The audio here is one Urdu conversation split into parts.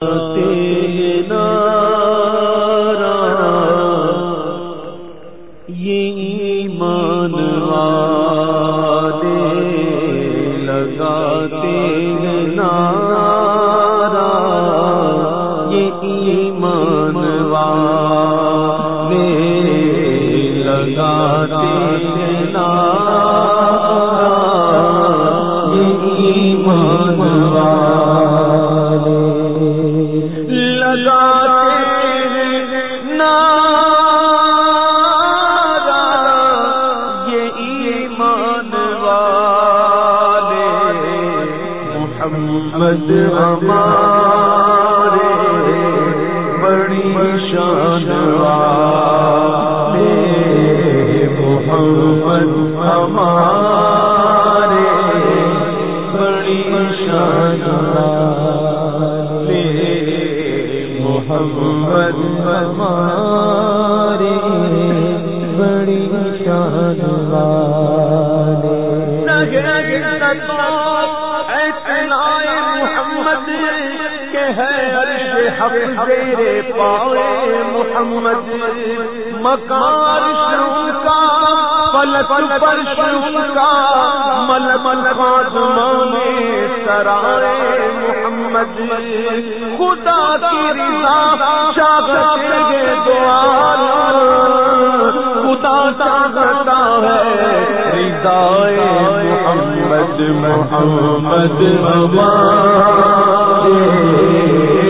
تیرے نام حق تیرے پاؤے محمد مکار شم پل پل پر شم کا مل مل میں سرائے محمد، خدا کی رضا دوار خدا چاہتا ہے رضائے محمد محمد ہمارے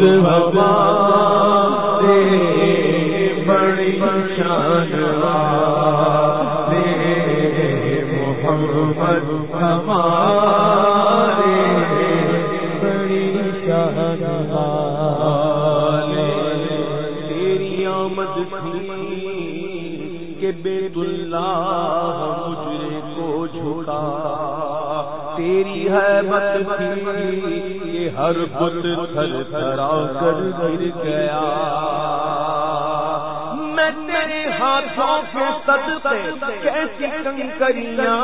خود ہمارے بڑی شان محمد ہمارے بڑی شان تیری آمد تھی کہ بیت اللہ مجھے کو جھوٹا، تیری ہے مت تھی ہر بت تھر تھرا کر گر گیا۔ میں تیرے ہاتھوں کے سد کیسی کنکریاں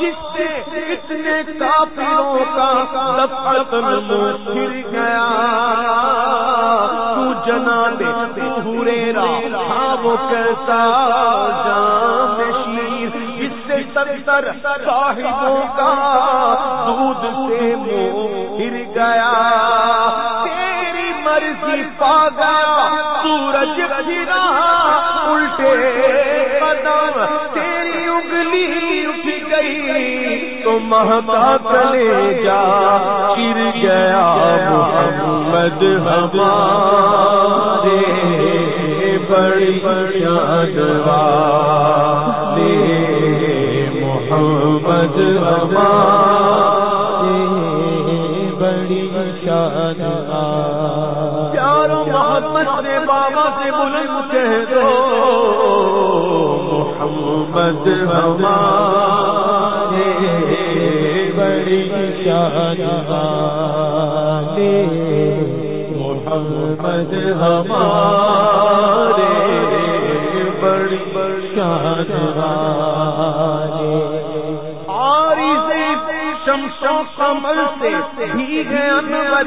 جس سے اتنے کافروں کا دفعت گر گیا۔ تو دے حریرا تھا وہ کیسا جان شیر جس سے سر سر کا گیا سورج گرا الٹے قدم، تیری اگلی اٹھ گئی، تو مہتا چلے جا، گر گیا محمد ہمارے بڑی بڑی محمد ہمارے دو محمد ہمارے بڑی شان والے، محمد ہمارے بڑی شان والے۔ آری سے شمشوں کمل سے بھی گیا نور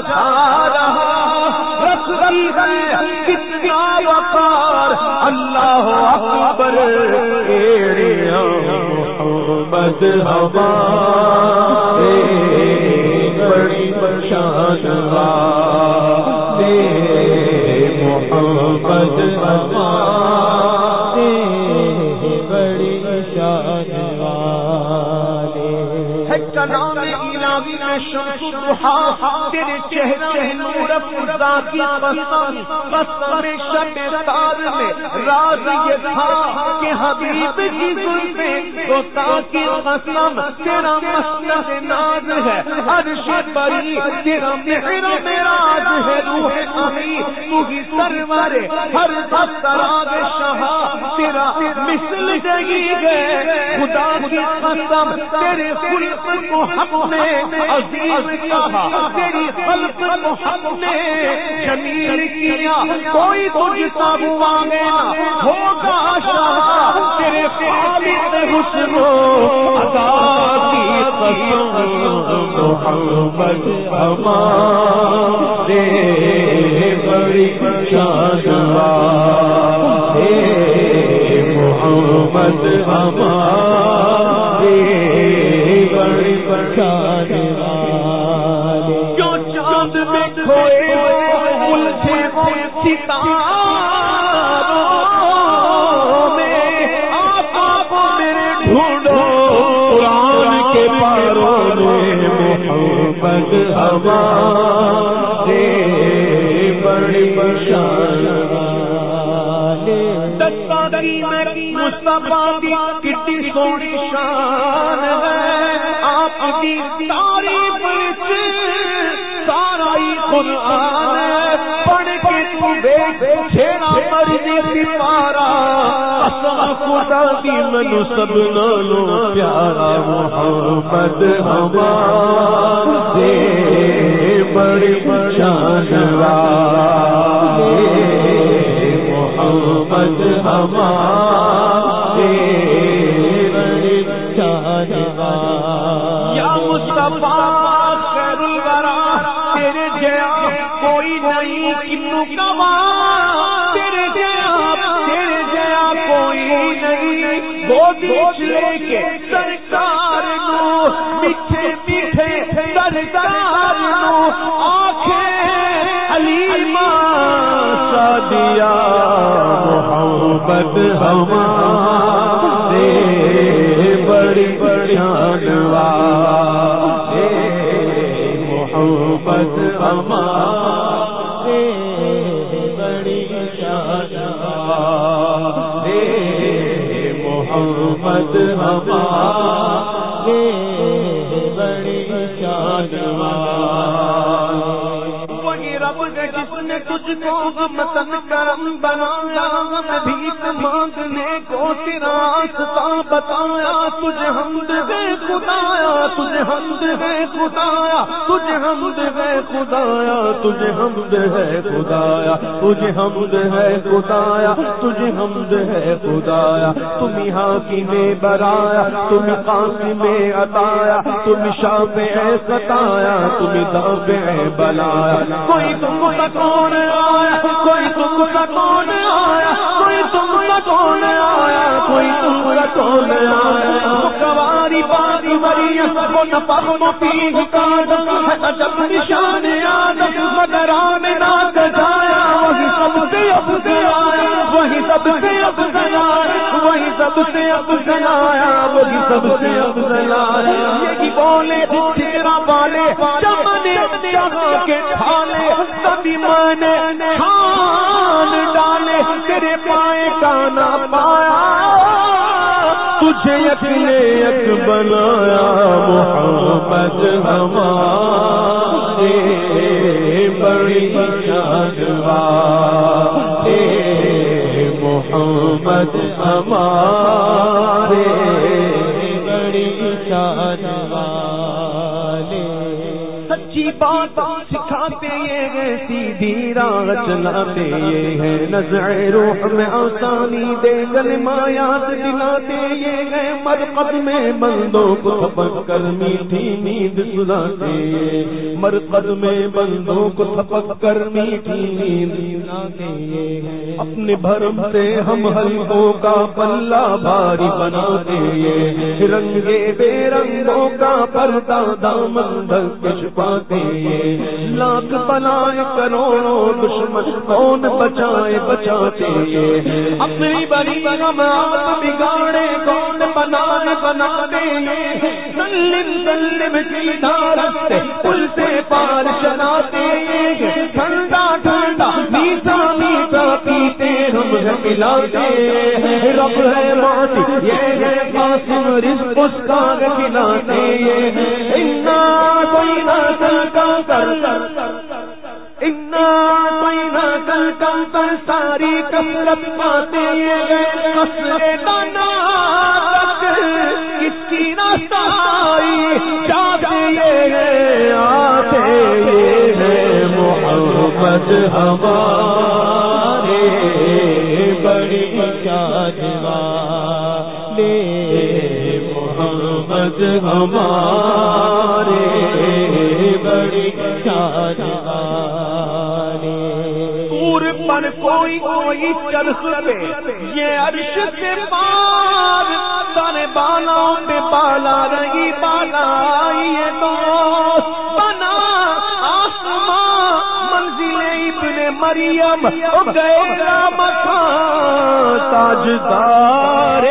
جا رہا رسل ہے کتنا وقار اللہ اکبر محمد ہمارے بڑی پرشان محمد ہمارے نام الہی میں شمس الضحا تیرے چہرے نور افزا کی قسم قسم شب تار میں راز یہ تھا کہ حبیب کی زلفیں تو تا کی قسم تیرا مسلک ناز ہے، عرش بری تیرا مہر میراج ہے، روح امی تو ہی سرور ہر دستراغ شہا تیرا مثل جگی گئے خدا کی قسم، تیرے خلق محمد نے عزیز کہا، تیری خلق محمد نے جمیل کیا، کوئی تجھ سا مانگے نہ ہوگا شاہ تیرے خالق حسن عطا کی قسم، محمد ہمارے بڑی شان محمد ہمارے بڑی پرشاد جو چاند میں کھوئے الجھے میں آپ میرے ڈھونڈو قرآن کے پاروں میں محمد ہمارے بڑی پرشاد کتنی سونی شان ہے۔ آپ کی تعریف سارا ہی قرآن پڑھ کے تو بے چھیڑا مرضی کی پارا۔ خدا کی منو سب نالو پیارا محمد ہمارے بڑی شان محمد ہمارے یا مصطفیٰ، خیر الورا، تیرے جیا کوئی نہیں، کنو کما۔ تیرے جیا تیرے جیا کوئی نہیں۔ لے کے سرکار نو، میٹھے میٹھے سرکار نو۔ آنکھیں سادیا محبت محبت ہمارے بڑی شانوا محمد ہمارے بڑی شانوا نے تجھ کو متن کرم بنایا بھیک مانگنے کو تیرا راستہ بتایا، تجھے حمد ہے خدایا، تجھے حمد ہے خدایا، تجھے حمد ہے خدایا، تجھے حمد ہے خدایا، تجھے حمد ہے خدایا، تجھے حمد ہے خدایا، تم یہاں کی میں برایا، تم قاسم میں اتایا تم شاہ پہ ستایا تم دب بلایا، کوئی تم کا کون آیا؟ کوئی تم کا کون آیا؟ کوئی تم کا کون آیا؟ کوئی تم کا کون آیا؟ کواری باری بری وہ نہ پرم پی کا جب نشان یاد مدران نات جایا، وہی سب سے اب سے آیا، وہی سب سے اب آیا، وہی سب سے اب آیا، وہی سب سے اب آیا۔ یہ بولے تیرا بالے چمنے کے ڈھالے سبھی نے چھان ڈالے، تیرے پائے کا نہ پایا۔ تجھے اپنے یک بنایا، محمد ہمارے بڑی شانوا محمد ہمارے بڑی شانوا سچی بات اٹھاتے یہ سیدھی راہ چلاتے یہ نظر روح میں آسانی دے گل مایات دلاتے یہ ہے مرقد میں بندوں کو بک کر میٹھی نیند سلاتے مرقد میں بندوں کو تھپک کر میٹھی نیند اپنے بھرم سے ہم ہلکوں کا پلہ بھاری بناتے یہ رنگے بے رنگوں کا پردہ دامن ڈھک چھپاتے لاکھ بنائے کروڑوں دشمن کون بچائے بچاتے اپنی بڑی غمات بگاڑے کون بنائے بناتے سلم سلم کی دارت پل سے پار چلاتے ہیں ٹھنڈا ٹھنڈا میٹھا میٹھا پیتے ہم ملاتے رب ہے ماتی یہ ہے قاسم، رزق اس کا کھلاتے انا کوئی نہ کل کا کر، انا کوئی نہ کل کا کر، ساری کمرت پاتے کسرے دانا کس کی نہ سائی ہمارے بڑی لے محمد ہمارے بڑی پور پر کوئی کوئی چرخ پہ، یہ عرش سے پار بالا پہ بالا رہی بالا، یہ دوست۔ مریم او گئے مکان تاجدار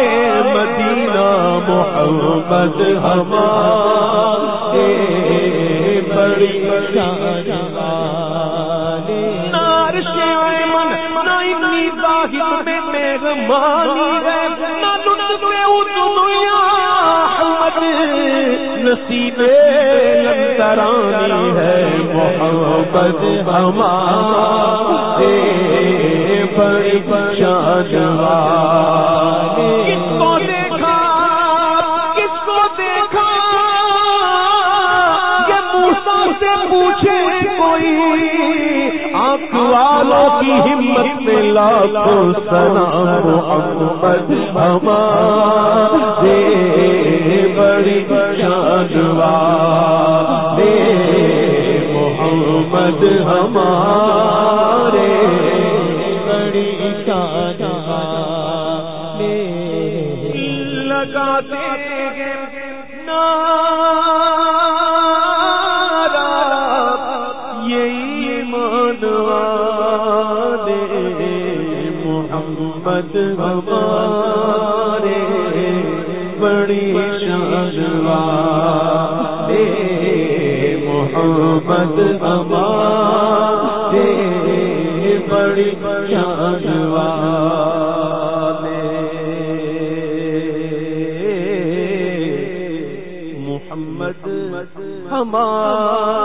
مدینہ محمد ہمارے بڑی نار سے من نہ اتنی ظاہر میں مہربانی ہے، نہ لطف دنیا احمد لندرانی ہے، محمد ہمارے بڑی شادوا کس کو دیکھا؟ کس کو دیکھا؟ یہ موسا سے پوچھے کوئی۔ آنکھ والوں کی ہمت میں لاکھوں محمد ہمارے بڑی شادوا دے محمد ہمارے بڑی شادوا لگاتے نارا محمد ہمارے بڑی شانوا محمد ہمارے